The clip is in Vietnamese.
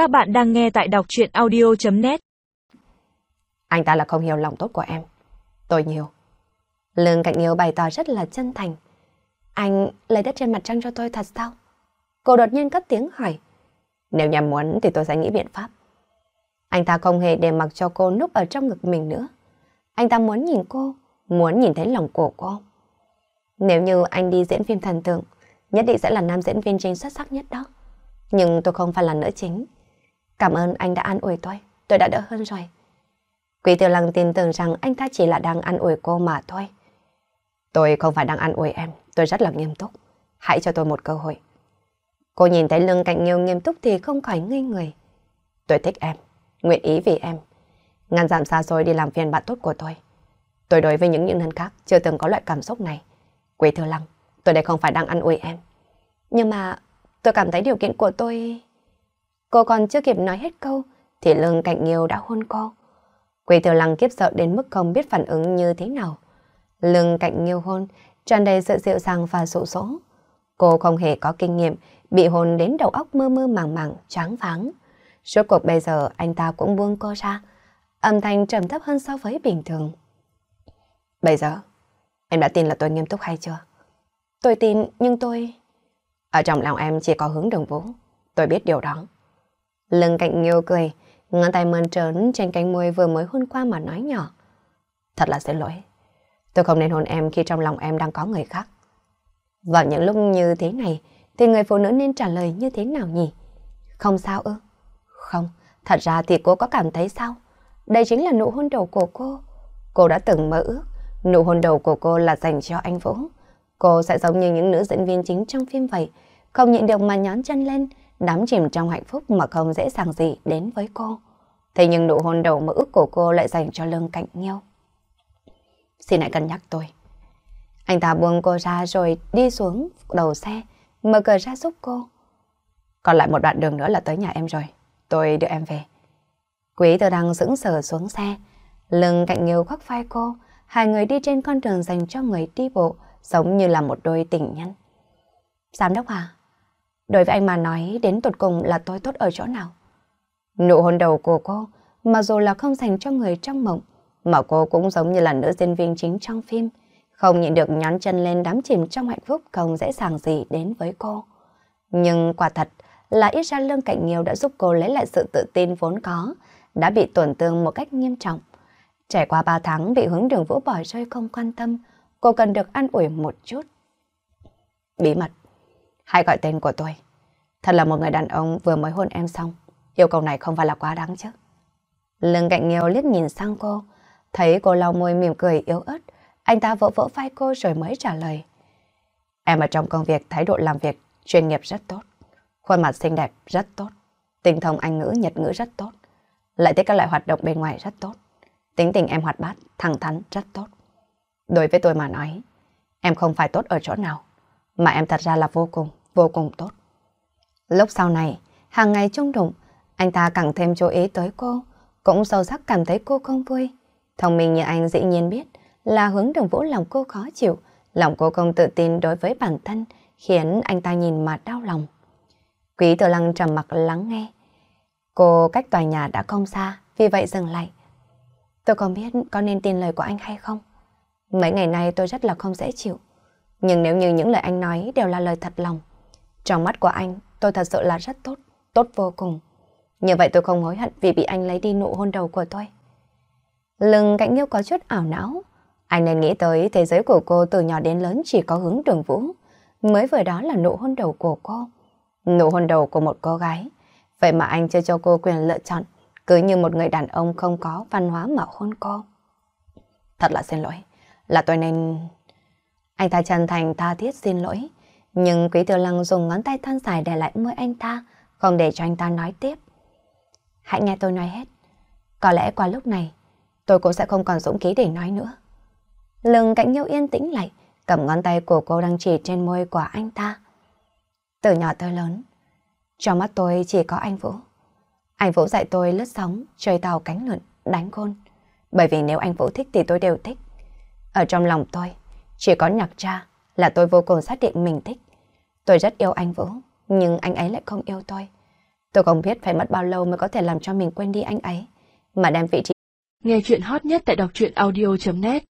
Các bạn đang nghe tại đọc chuyện audio.net Anh ta là không hiểu lòng tốt của em. Tôi nhiều. Lương Cạnh Yêu bày tỏ rất là chân thành. Anh lấy đất trên mặt trăng cho tôi thật sao? Cô đột nhiên cất tiếng hỏi. Nếu nhà muốn thì tôi sẽ nghĩ biện pháp. Anh ta không hề để mặc cho cô núp ở trong ngực mình nữa. Anh ta muốn nhìn cô, muốn nhìn thấy lòng của cô. Nếu như anh đi diễn phim thần tượng, nhất định sẽ là nam diễn viên chính xuất sắc nhất đó. Nhưng tôi không phải là nữ chính. Cảm ơn anh đã an ủi tôi, tôi đã đỡ hơn rồi. Quý Tiểu Lăng tin tưởng rằng anh ta chỉ là đang an ủi cô mà thôi. Tôi không phải đang an ủi em, tôi rất là nghiêm túc. Hãy cho tôi một cơ hội. Cô nhìn thấy lưng cạnh nghiêu nghiêm túc thì không khỏi ngây người. Tôi thích em, nguyện ý vì em. Ngăn giảm xa xôi đi làm phiền bạn tốt của tôi. Tôi đối với những những nhân khác chưa từng có loại cảm xúc này. Quý Thư Lăng, tôi đây không phải đang ăn ủi em. Nhưng mà tôi cảm thấy điều kiện của tôi... Cô còn chưa kịp nói hết câu thì lưng cạnh nghiêu đã hôn cô. quỳ tiểu Lăng kiếp sợ đến mức không biết phản ứng như thế nào. Lưng cạnh nghiêu hôn tràn đầy sự dịu dàng và sụ sỗ. Cô không hề có kinh nghiệm, bị hôn đến đầu óc mơ mơ màng màng, choáng váng. Suốt cuộc bây giờ anh ta cũng buông cô ra, âm thanh trầm thấp hơn so với bình thường. Bây giờ, em đã tin là tôi nghiêm túc hay chưa? Tôi tin, nhưng tôi... Ở trong lòng em chỉ có hướng đường vũ. Tôi biết điều đó. Lưng cạnh nghiêu cười, ngón tay mơn trớn trên cánh môi vừa mới hôn qua mà nói nhỏ. Thật là xin lỗi. Tôi không nên hôn em khi trong lòng em đang có người khác. Vào những lúc như thế này, thì người phụ nữ nên trả lời như thế nào nhỉ? Không sao ư? Không, thật ra thì cô có cảm thấy sao? Đây chính là nụ hôn đầu của cô. Cô đã từng mơ ước, nụ hôn đầu của cô là dành cho anh Vũ. Cô sẽ giống như những nữ diễn viên chính trong phim vậy, không nhịn được mà nhón chân lên, đắm chìm trong hạnh phúc mà không dễ dàng gì đến với cô. Thế nhưng nụ hôn đầu mơ ước của cô lại dành cho lương cạnh nhau. Xin hãy cân nhắc tôi. Anh ta buông cô ra rồi đi xuống đầu xe, mở cửa ra giúp cô. Còn lại một đoạn đường nữa là tới nhà em rồi. Tôi đưa em về. Quý tử đang sững sờ xuống xe. Lưng cạnh nghiêu khoác vai cô. Hai người đi trên con đường dành cho người đi bộ, giống như là một đôi tình nhân. Giám đốc à? Đối với anh mà nói đến tột cùng là tôi tốt ở chỗ nào? Nụ hôn đầu của cô, mặc dù là không dành cho người trong mộng, mà cô cũng giống như là nữ diễn viên chính trong phim, không nhịn được nhón chân lên đám chìm trong hạnh phúc không dễ dàng gì đến với cô. Nhưng quả thật là ít ra lương cạnh nhiều đã giúp cô lấy lại sự tự tin vốn có, đã bị tổn thương một cách nghiêm trọng. Trải qua 3 tháng bị hướng đường vũ bỏ rơi không quan tâm, cô cần được an ủi một chút. Bí mật, hãy gọi tên của tôi. Thật là một người đàn ông vừa mới hôn em xong, yêu cầu này không phải là quá đáng chứ. Lương cạnh nghèo liếc nhìn sang cô, thấy cô lau môi mỉm cười yếu ớt, anh ta vỗ vỗ vai cô rồi mới trả lời. Em ở trong công việc thái độ làm việc chuyên nghiệp rất tốt. Khuôn mặt xinh đẹp rất tốt. Tinh thông Anh ngữ, Nhật ngữ rất tốt. Lại thích các loại hoạt động bên ngoài rất tốt. Tính tình em hoạt bát, thẳng thắn rất tốt. Đối với tôi mà nói, em không phải tốt ở chỗ nào, mà em thật ra là vô cùng, vô cùng tốt. Lúc sau này, hàng ngày chung đụng, anh ta càng thêm chú ý tới cô, cũng sâu sắc cảm thấy cô không vui. Thông minh như anh dĩ nhiên biết là hướng đường vũ lòng cô khó chịu, lòng cô không tự tin đối với bản thân, khiến anh ta nhìn mà đau lòng. Quý tử lăng trầm mặc lắng nghe. Cô cách tòa nhà đã không xa, vì vậy dừng lại. Tôi không biết có nên tin lời của anh hay không. Mấy ngày nay tôi rất là không dễ chịu. Nhưng nếu như những lời anh nói đều là lời thật lòng, trong mắt của anh tôi thật sự là rất tốt, tốt vô cùng. Như vậy tôi không hối hận vì bị anh lấy đi nụ hôn đầu của tôi. Lưng cạnh nghiêu có chút ảo não. Anh nên nghĩ tới thế giới của cô từ nhỏ đến lớn chỉ có hướng đường vũ. Mới vừa đó là nụ hôn đầu của cô. Nụ hôn đầu của một cô gái. Vậy mà anh chưa cho cô quyền lựa chọn, cứ như một người đàn ông không có văn hóa mà hôn cô. Thật là xin lỗi, là tôi nên... Anh ta chân thành tha thiết xin lỗi, nhưng Quý Tiểu Lăng dùng ngón tay thon dài để lại môi anh ta, không để cho anh ta nói tiếp. Hãy nghe tôi nói hết. Có lẽ qua lúc này, tôi cũng sẽ không còn dũng khí để nói nữa. Lưng cạnh nhau yên tĩnh lại, cầm ngón tay của cô đang chỉ trên môi của anh ta. Từ nhỏ tới lớn, trong mắt tôi chỉ có anh Vũ. Anh Vũ dạy tôi lướt sóng, chơi tàu cánh lượn, đánh côn. Bởi vì nếu anh Vũ thích thì tôi đều thích. Ở trong lòng tôi, chỉ có nhạc cha là tôi vô cùng xác định mình thích. Tôi rất yêu anh Vũ, nhưng anh ấy lại không yêu tôi. Tôi không biết phải mất bao lâu mới có thể làm cho mình quên đi anh ấy, mà đem vị trí. Nghe chuyện hot nhất tại đọc truyện audio.net